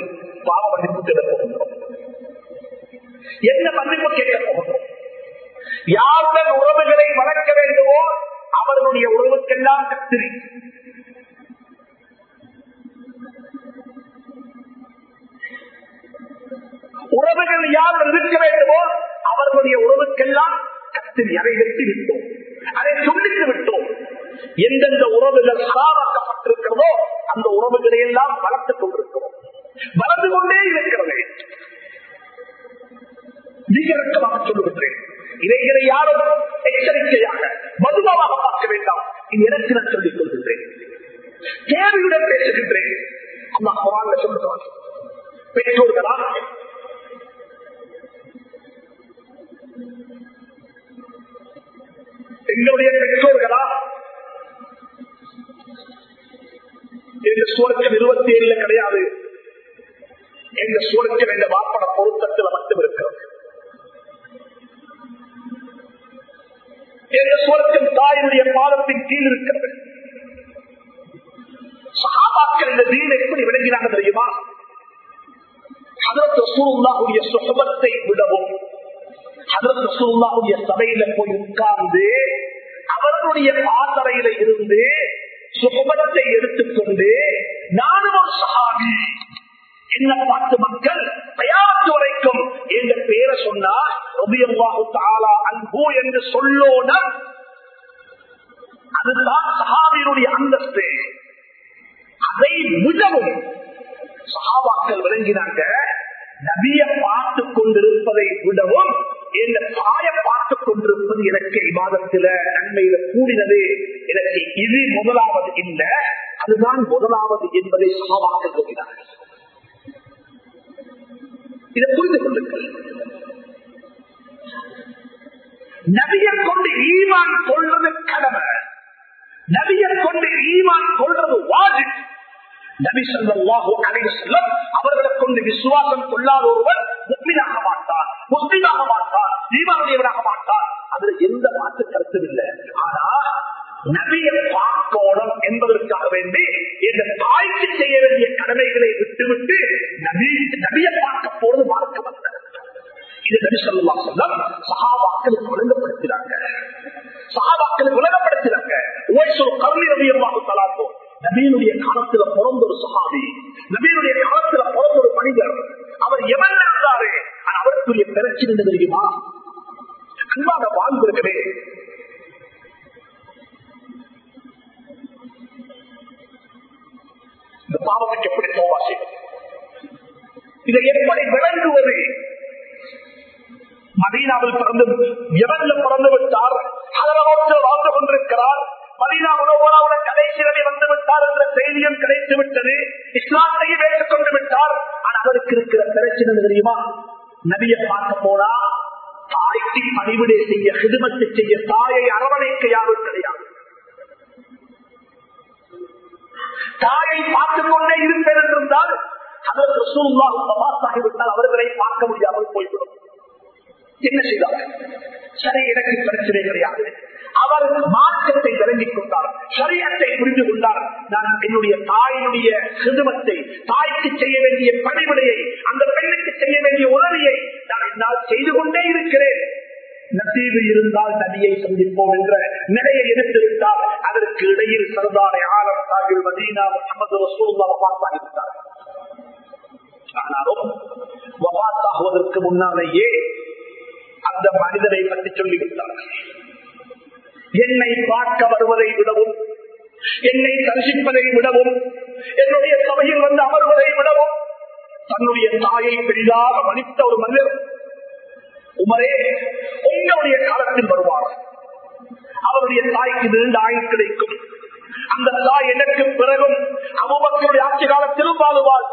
பாவ மன்னிப்பு தேட போகின்றோம் என்ன மன்னிப்பு கேட்க போகின்றோம் யாருடன் சுகபத்தை எடுத்துக்கொண்டு நானும் ஒரு சகாபி என்ன பார்த்து மக்கள் தயாரித்து வரைக்கும் எங்க பேரை சொன்னா ரபியல்லாஹு தாலா அன்பு என்று சொல்லோன. அதுதான் சஹாபியினுடைய அந்தஸ்து. அதை விடவும் சஹாபாக்கள் விளங்கினாங்க நபிய பார்த்து கொண்டிருப்பதை விடவும் இந்த தாய பார்த்து கொண்டிருப்பது எனக்கு விவாதத்தில நன்மையில கூடினது. எனக்கு இது முதலாவது இல்ல அதுதான் முதலாவது என்பதை சமமாக கூறினார்கள் இதை புரிந்து கொள்ளுங்கள். நபியை கொண்டு ஈமான் கொள்வது கடமை. நபியை கொண்டு ஈமான் கொள்வது வாஜி நபி சொல்லாஹு அலைஹி செல்லம் அவர்களை கொண்டு விசுவாசம் கொள்ளாத ஒருவர் முஸ்லிமாக மாட்டார் முஸ்லீமாக மாட்டார் ஈமானுடையவராக மாட்டார் அதுல எந்த மாற்று கருத்தும் இல்லை. ஆனா நபியை பார்க்கணும் என்பதற்காக வேண்டி இந்த தாய்க்கு செய்ய வேண்டிய கடமைகளை விட்டுவிட்டு நபி நபியை பார்க்க போறது மார்க்க வந்தது இது நபி சொல்லா சொல்லம் சகாபாக்களுக்கு ஒழுங்கப்படுத்தினாங்க சகாபாக்களுக்கு உலகப்படுத்தினாங்க கருணி ரவியமாக தலாத்தோம் நபீனுடைய காலத்துல பிறந்த ஒரு சகாபி நபீனுடைய காலத்துல பிறந்த ஒரு மனிதர். அவர் எவன் இருந்தாரு அவருக்குரிய பிரச்சனை என்ன தெரியுமா? அன்பாக வாழ்ந்திருக்கவே இந்த பாவத்துக்கு எப்படி தோவா செய்வது? இதை எப்படி விளங்குவது? மதீனாவில் பிறந்து எவன்ல பிறந்து விட்டார். அதனோடு வாழ்ந்து கொண்டிருக்கிறார். மதீனா உணவோட கடைசி வரை வந்து விட்டார் என்ற செய்தியும் கிடைத்து விட்டது. இஸ்லாத்தையும் ஏற்றுக் கொண்டு விட்டார். ஆனால் அவருக்கு இருக்கிற பிரச்சனை தெரியுமா? நபிய பார்க்க போனா தாய்க்கு பணிவிடை செய்ய ஹிதுமத்து செய்ய தாயை அரவணைக்க யாரும் கிடையாது. தாயை பார்த்துக் கொண்டே இருப்பேன் என்றிருந்தால் அதற்கு சூழ்நாகிவிட்டால் அவர்களை பார்க்க முடியாமல் போய்விடும். என்ன செய்தார்கள்? சரி எனக்கு பிரச்சனை கிடையாது. அவர் மார்க்கத்தை விளங்கிக் கொண்டார் சரியத்தை புரிந்து கொண்டார். நான் என்னுடைய தாயினுடைய சிறுமத்தை தாய்க்கு செய்ய வேண்டிய பணிவிடையை அந்த பெண்ணுக்கு செய்ய வேண்டிய உதவியை நான் என்னால் செய்து கொண்டே இருக்கிறேன். நசீவு இருந்தால் நதியை சந்திப்போம் என்ற நிலையை எடுத்து விட்டால் அதற்கு இடையில் சர்தாரை ஆலம் சாகில் மதீனா முகமது ரசூல்லா பார்த்தாகிவிட்டார் ஆனாலும் வபாத்தாகுவதற்கு முன்னாலேயே அந்த மனிதரை பற்றி சொல்லிவிட்டார். என்னை பார்க்க வருவதை விடவும் என்னை தரிசிப்பதை விடவும் என்னுடைய சபையில் வந்து அமர்வதை விடவும் தன்னுடைய தாயை பெரிதாக மதித்த ஒரு மனிதர் உமரே உங்களுடைய காலத்தில் வருவார். அவருடைய தாய்க்கு நீண்ட ஆயுள் கிடைக்கும் அந்த தாய் எனக்கு பிறகும் அபுபக்கருடைய ஆட்சி காலத்திலும் வாழுவாள்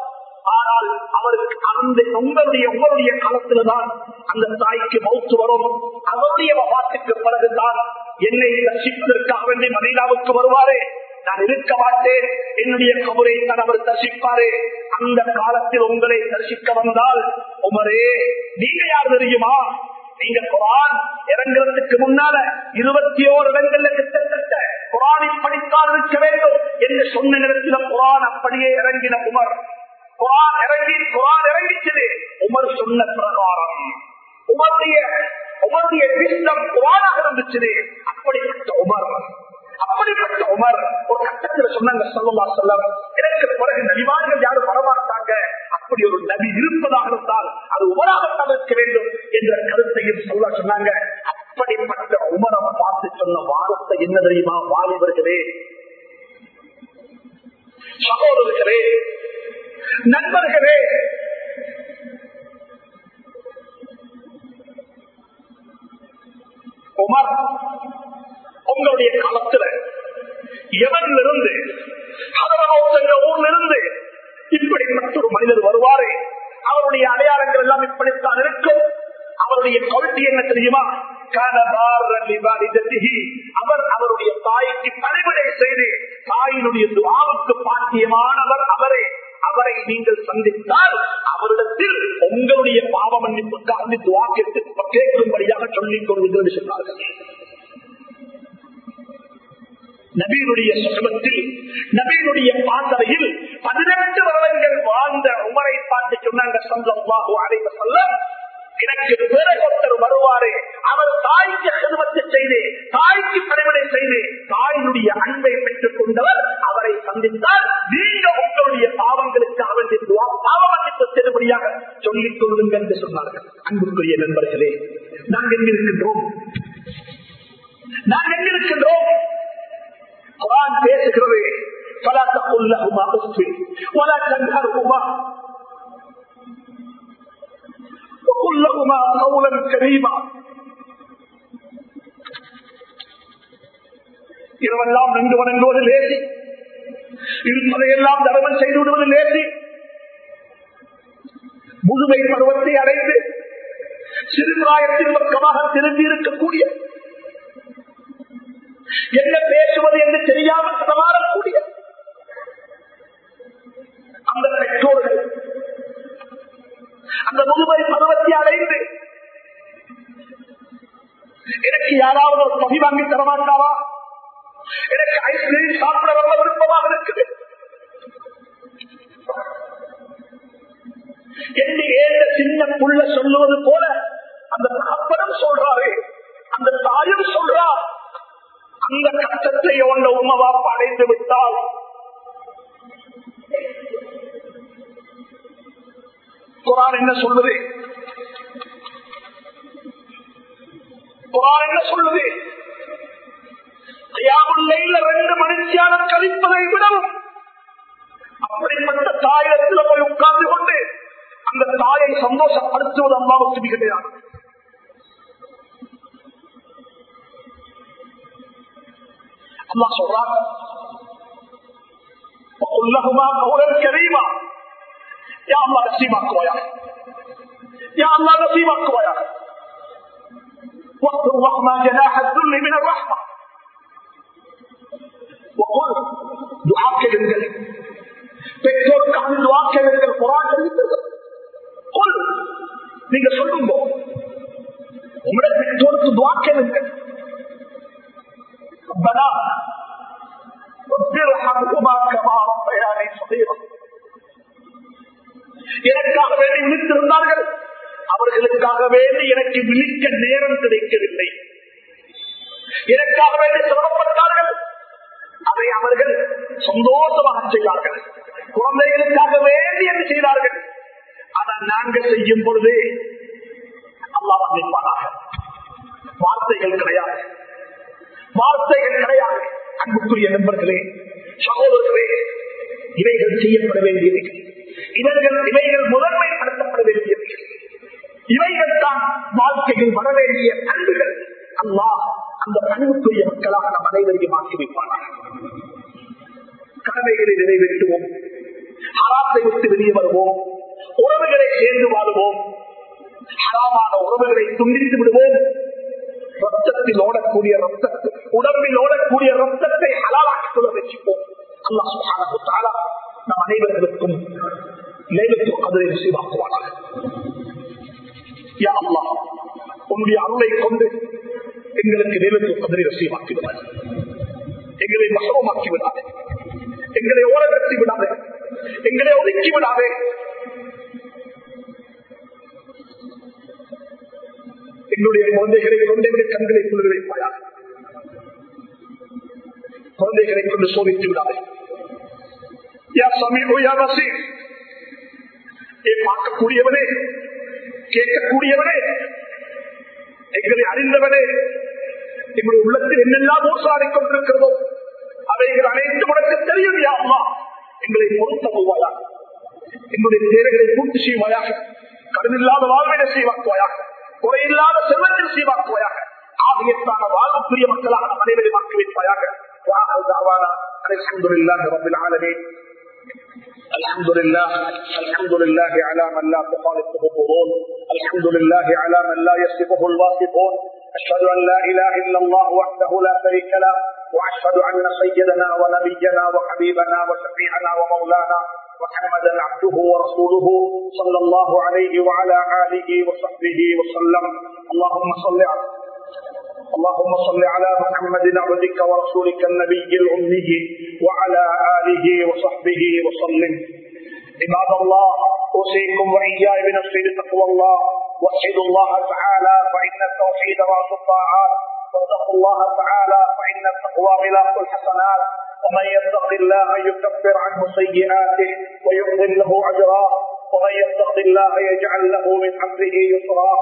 ஆனால் அவருக்கு அந்த உங்களுடைய உங்களுடைய காலத்தில்தான் அந்த தாய்க்கு மௌத்து வரும். அவருடைய வாட்டுக்கு பிறகுதான் என்னை ரசிப்பதற்காக வேண்டி மனிதாவுக்கு வருவாரே. நான் இருக்க மாட்டேன். என்னுடைய கபரை கணவர் தரிசிப்பாரு. அந்த காலத்தில் உங்களை தரிசிக்க வந்தால் உமரே நீங்க யார் தெரியுமா? நீங்க குரான் இறங்குறதுக்கு முன்னால இருபத்தி ஓரு இடங்கள்ல கிட்டத்தட்ட குரானை படித்தால் இருக்க வேண்டும் என்று சொன்ன நேரத்தில் குரான் அப்படியே இறங்கின உமர். குரான் இறங்கி குரான் இறங்கிச்சது உமர் சொன்ன பிரகாரம். உமருடைய உமருடைய விஸ்டம் குரானாக இருந்துச்சு அப்படிப்பட்ட உமர். அப்படிப்பட்ட உமர் ஒரு கட்டத்துல சொன்னாங்க சொல்லலா சொல்ல எனக்கு பிறகு நபிமார்கள் யாரும் வரமாட்டாங்க. அப்படி ஒரு நபி இருப்பதாக இருந்தால் அது உமராகத்தான் இருக்க வேண்டும் என்ற கருத்தையும் சொல்ல சொன்னாங்க. அப்படிப்பட்ட உமரை பார்த்து சொன்ன வாரத்தை என்ன தெரியுமா வாலிபர்களே? சகோதரர்களே நண்பர்களே உமர் உங்களுடைய காலத்துல எவன்ல இருந்து ஊர்ல இருந்து இப்படிப்பட்ட ஒரு மனிதர் வருவாரு. அவருடைய அடையாளங்கள் எல்லாம் இப்படித்தான் இருக்கும். அவருடைய குவாலிட்டி என்ன தெரியுமா? அவர் அவருடைய தாய்க்கு பணிவிடை செய்து தாயினுடைய துவாவுக்கு பாத்தியமானவர் அவரே. அவரை நீங்கள் சந்தித்தால் அவரிடத்தில் உங்களுடைய பாவ மன்னிப்புக்காக துவா கேட்டு கேட்கும்படியாக சொல்லிக் கொள்வீர்கள் சொன்னார்கள் நபீனுடைய சுகத்தில் நபீனுடைய பாசறையில் பதினெட்டு வருடங்கள் வாழ்ந்த உமரை பார்த்து சொன்னாங்க சொந்தமாக அடைவ சொல்ல எனக்கு பிறகு ஒருத்தர் வருவாரு அவர் தாய்க்கு செல்வத்தை செய்து தாய்க்கு பணிவிடை செய்து தாயினுடைய அன்பை பெற்றுக் கொண்டவர் அவரை சந்தித்தால் நீங்க உங்களுடைய பாவங்களுக்கு வேண்டிய பாவ மன்னிப்பு செல்லுபடியாக சொல்லிக் கொள்ளுங்கள் என்று சொன்னார்கள். அன்புக்குரிய நண்பர்களே நாங்கள் எங்கிருக்கின்றோம்? நாங்கள் எங்கிருக்கின்றோம்? குரான் பேசுகிறது فلا تقل لهما اف ولا تنهرهما وقل لهما قولا كريما இரவெல்லாம் நின்று வணங்குவது லேசி இருப்பதையெல்லாம் தர்மம் செய்து விடுவது லேசி முழுமை பருவத்தை அடைந்து சிறுபிராயத்தின் பக்கமாக திரும்பி இருக்கக்கூடிய என்ன பேசுவது என்று தெரியாமல் தடமாறக்கூடிய அந்த பெற்றோர்கள். அந்த முதுமை பருவத்தை அடைந்து எனக்கு யாராவது ஒரு தொகை வாங்கி தரமாட்டாவா எனக்கு ஐஸ்கிரீம் சாப்பிட வர விருப்பமாக இருக்குது. என்று ஏழு சின்ன புள்ள சொல்லுவது போல அந்த அப்பனும் சொல்றாரு அந்த தாயும் சொல்றா அந்த கஷ்டத்தை ஒன்ற உண்மவாப்பு அடைந்து விட்டால் குரான் என்ன சொல்வது குரான் என்ன சொல்வது ஐயாவுள்ளையில ரெண்டு மனுஷியானம் கழிப்பதை விடவும் அப்படிப்பட்ட தாயத்தில் போய் உட்கார்ந்து கொண்டு அந்த தாயை சந்தோஷப்படுத்துவது அம்மாவுக்கு மிகுதியாக அல்லா சொல்றான் உள்ளகுமா கௌரன் கரீமா யா அல்லா நசீமாக்குவாயா யா அல்லா நசீமாக்குவாயா وقت الرحمة جناح الذل من الرحمة وقل دعاء كلمة பெற்றோருக்கான துவா கேளுங்கள் குரான் கொல் நீங்க சொல்லுங்க உங்களுடைய பெற்றோருக்கு துவா கேளுங்கள் எனக்காக வேண்டி விழித்திருந்தார்கள். அவர்களுக்காக வேண்டி எனக்கு விழிக்க நேரம் கிடைக்கவில்லை. எனக்காக வேண்டி சிரமப்பட்டார்கள். அதை அவர்கள் சந்தோஷமாக செய்தார்கள். குழந்தைகளுக்காக வேண்டி என்று செய்தார்கள். அதை நாங்கள் செய்யும் பொழுது அல்லாஹ் நிற்பானாக வார்த்தைகள் கிடையாது. வார்த்தைகள் கிடையாது. அன்புக்குரிய நண்பர்களே சகோதரர்களே இவைகள் செய்யப்பட வேண்டியவைகள் இவர்கள் இவைகள் முதன்மைப்படுத்தப்பட வேண்டியவைகள் இவைகள் தான் வாழ்க்கையில் வர வேண்டிய அன்புகள். அல்லா அந்த அன்புக்குரிய மக்களாக நம் அனைவரையும் ஆக்கி வைப்பார்கள் கடமைகளை நிறைவேற்றுவோம். ஹராத்தை விட்டு வெளியே வருவோம். உறவுகளை சேர்ந்து வாழுவோம். ஹராமான உறவுகளை துண்டித்து விடுவோம். ரத்தத்தில் ஓடக்கூடிய ரத்தத்தில் உடம்பில் ஓடக்கூடிய ரத்தத்தை அலாலாக்கி கொள்ள வச்சுப்போம் அல்லா சுகான நம் அனைவர்களுக்கும் லேலத்துவ கதிரை நசீவாக்குவானாக யா அல்லா உன்னுடைய அருளை கொண்டு எங்களுக்கு லேலத்துவ கதிரை நசீவாக்கி விடாது எங்களை மசவமாக்கி விடாது எங்களை ஓரகத்தி விடாது எங்களை ஒதுக்கி விடாது என்னுடைய குழந்தைகளை குழந்தைகளை கண்களை குளிர் வைப்பாயா குழந்தைகளை கொண்டு சோதித்து விடாதே. யா ஏ பார்க்கக்கூடியவனே கேட்கக்கூடியவனே எங்களை அறிந்தவனே எங்களுடைய உள்ளத்தில் என்னெல்லாம் மோசாடி கொண்டிருக்கிறதோ அவைகள் அனைத்து உனக்கு தெரியும் யாருமா அம்மா. எங்களை பொறுத்த போவாயா எங்களுடைய தேவைகளை பூர்த்தி செய்வாயாக. கடனில்லாத வாழ்வினை செய்வாக்குவாயாக. குறையில்லாத செல்வத்தில் செய்வாக்குவாயாக. ஆகியத்தான வாழ்வுக்குரிய மக்களாக நம் அனைவரையும் ஆக்கி வைப்பாயாக. الحمد لله رب العالمين. الحمد لله الحمد لله على من لا تخالفه الظهور. الحمد لله على من لا يصفه الواصفون. أشهد أن لا إله إلا الله وحده لا شريك له وأشهد أن سيدنا ونبينا وحبيبنا وشفيعنا ومولانا محمدا عبده ورسوله صلى الله عليه وعلى آله وصحبه وسلم. اللهم صل على اللهم صل على محمد عبدك ورسولك النبي الأمي وعلى آله وصحبه وسلم. عباد الله أوصيكم وإياي بنفسي بتقوى الله. وحدوا الله تعالى فإن التوحيد رأس الطاعات. واتقوا الله تعالى فإن التقوى ملاك الحسنات. ومن يتق الله يكفر عنه سيئاته ويعظم له أجراه ومن يتق الله يجعل له من أمره يسرا.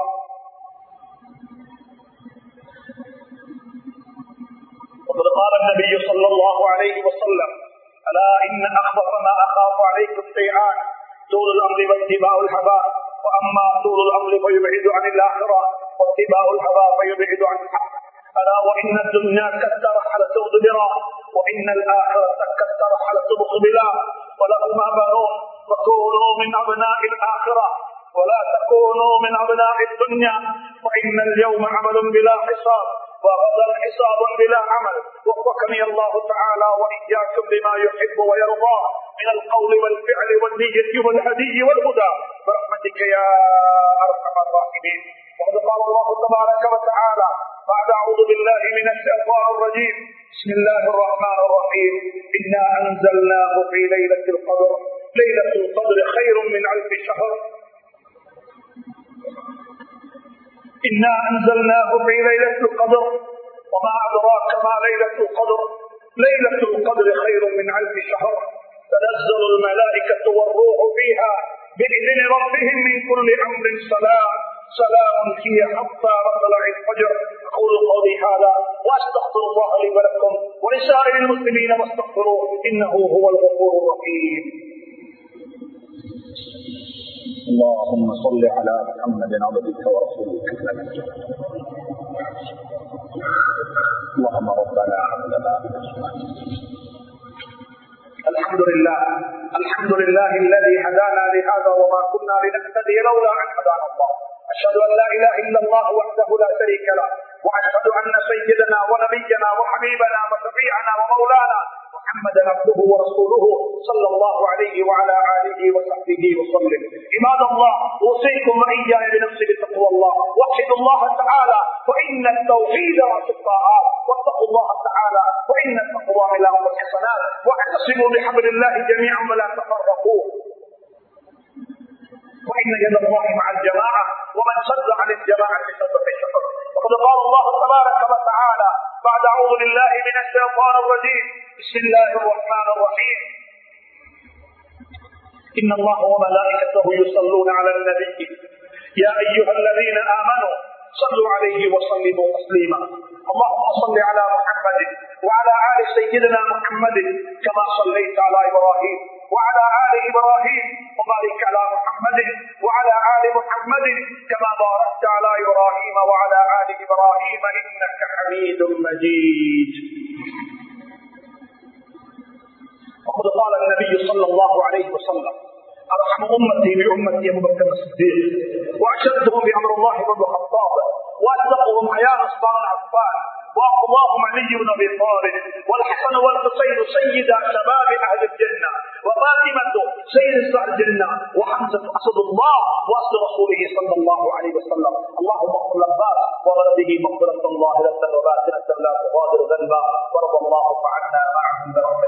وقد قال النبي صلى الله عليه وسلم ألا إن أخبث ما أخاف عليكم شيئان طول الأمر واتباع الهوى. وأما طول الأمر فيبعد عن الآخرة. واتباع الهوى فيبعد عن الحق. ألا وإن الدنيا كالترحل تغدبرا وإن الآخرة كالترحل تبخبلا ولهما بنون فكونوا من أبناء الآخرة. ولا تكونوا من أبناء الدنيا. فإن اليوم عمل بلا حساب. وغدا حساب بلا عمل. وفقني الله تعالى وإياكم بما يحب ويرضى من القول والفعل والنية والهدي والهدى. برحمتك يا أرحم الراحمين. وقد قال الله تبارك وتعالى بعد أعوذ بالله من الشيطان الرجيم. بسم الله الرحمن الرحيم. إنا أنزلناه في ليلة القدر. ليلة القدر خير من ألف شهر. إنا أنزلناه في ليلة القدر وما أدراك ما ليلة القدر. ليلة القدر خير من ألف شهر. تنزل الملائكة والروح فيها بإذن ربهم من كل أمر سلام. سلام هي حتى مطلع الفجر. أقول قولي هذا وأستغفر الله لي ولكم ولسائر المسلمين واستغفروه إنه هو الغفور الرحيم. اللهم صل على محمد عبدك ورسولك. اللهم ربنا هب لنا الحمد لله الحمد لله الذي هدانا لهذا وما كنا لنهتدي لولا أن هدانا الله. أشهد أن لا إله إلا الله وحده لا شريك له وأشهد أن سيدنا ونبينا وحبيبنا وشفيعنا ومولانا محمدا عبده ورسوله صلى الله عليه وعلى آله وصحبه وسلم. عباد الله أوصيكم وإياي بنفسي بتقوى الله. وحدوا الله تعالى فإن التوحيد رأس الطاعات. واتقوا الله تعالى فإن التقوى ملاك الحسنات. واعتصموا بحبل الله جميعا ولا تفرقوا. وإن يد الله مع الجماعة ومن صد عن الجماعة في الشفر وقد قال الله تبارك وتعالى بعد أعوذ بالله من الشيطان الرجيم. بسم الله الرحمن الرحيم. إن الله وملائكته يصلون على النبي. يا أيها الذين آمنوا صلوا عليه وسلموا تسليما. اللهم صل على محمد وعلى آل سيدنا محمد كما صليت على إبراهيم وعلى آل إبراهيم وبارك على محمد وعلى آل محمد كما باركت على إبراهيم وعلى آل إبراهيم إنك حميد مجيد. وقد قال النبي صلى الله عليه وسلم أرحم أمتي بأمتي أبو بكر الصديق وأشدهم بأمر الله بن الخطاب وأصدقهم حياة أصبار عفان وأقضاهم علي بن أبي طالب والحسن والحسين سيدا شباب أهل الجنة وفاطمة سيد سعد الجنة وحمزة أسد الله وأسد رسوله صلى الله عليه وسلم. اللهم اغفر للباس وغلبه مغفرة ظاهرة وباطنة لا تغادر ذنبا ورضى الله عنا معهم برحمتك.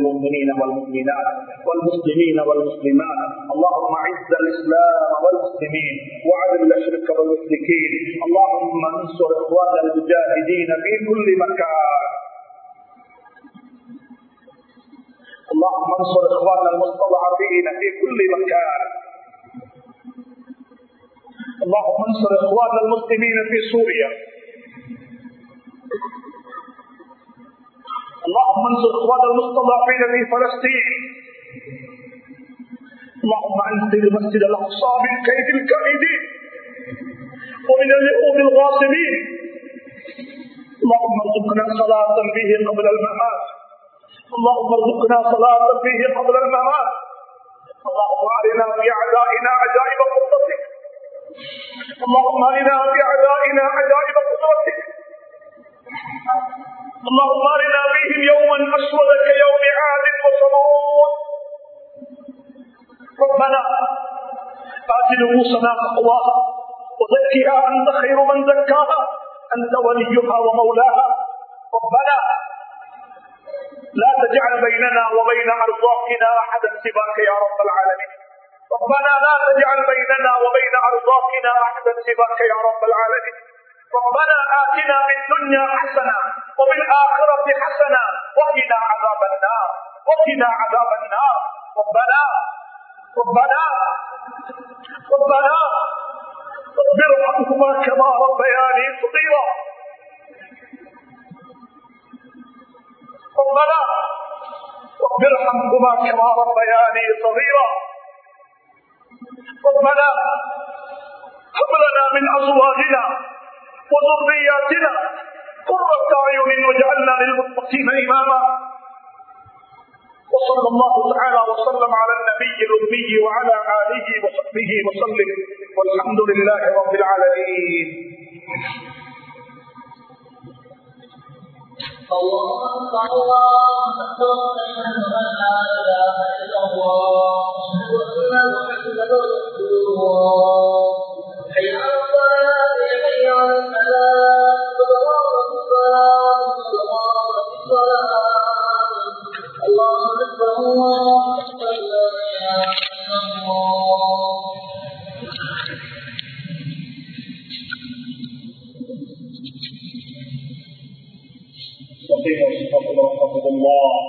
للمؤمنين والمؤمنات والمسلمين والمسلمات. اللهم اعز الإسلام والمسلمين وأذل الشرك والمشركين. اللهم انصر إخوان المجاهدين في كل مكان. اللهم انصر إخوان المستضعفين في كل مكان. اللهم انصر إخوان المسلمين في سوريا. اللهم انصر اخوان المستضعفين في فلسطين. اللهم انزل المسجد الاقصى من كيد الكائدين ومن اليهود الغاصبين. اللهم ارزقنا صلاة فيه قبل الممات. اللهم ارزقنا صلاة فيه قبل الممات. اللهم أرنا في اعدائنا عجائب قدرتك. اللهم أرنا في اعدائنا عجائب قدرتك. اللهم أرنا فيهم يوما أسود كيوم عاد وثمود. ربنا آت نفوسنا تقواها وزكها أنت خير من زكاها. أنت وليها ومولاها. ربنا لا تجعل بيننا وبين ارزاقنا أحدا سواك يا رب العالمين. ربنا لا تجعل بيننا وبين ارزاقنا أحدا سواك يا رب العالمين. ربنا آتنا في الدنيا حسنة وفي الآخرة حسنة وقنا عذاب النار وقنا عذاب النار. ربنا ربنا ربنا رب ارحمهما كما ربياني صغيرا. ربنا رب ارحمهما كما ربياني صغيرا. ربنا هب لنا من أزواجنا وذرياتنا. قرة أعين واجعلنا للمتقين إماما. وصلى الله تعالى وسلم على النبي الأمي وعلى آله وصحبه وسلم. والحمد لله رب العالمين. الله الله لا إله إلا الله محمدا رسول الله رحمه الله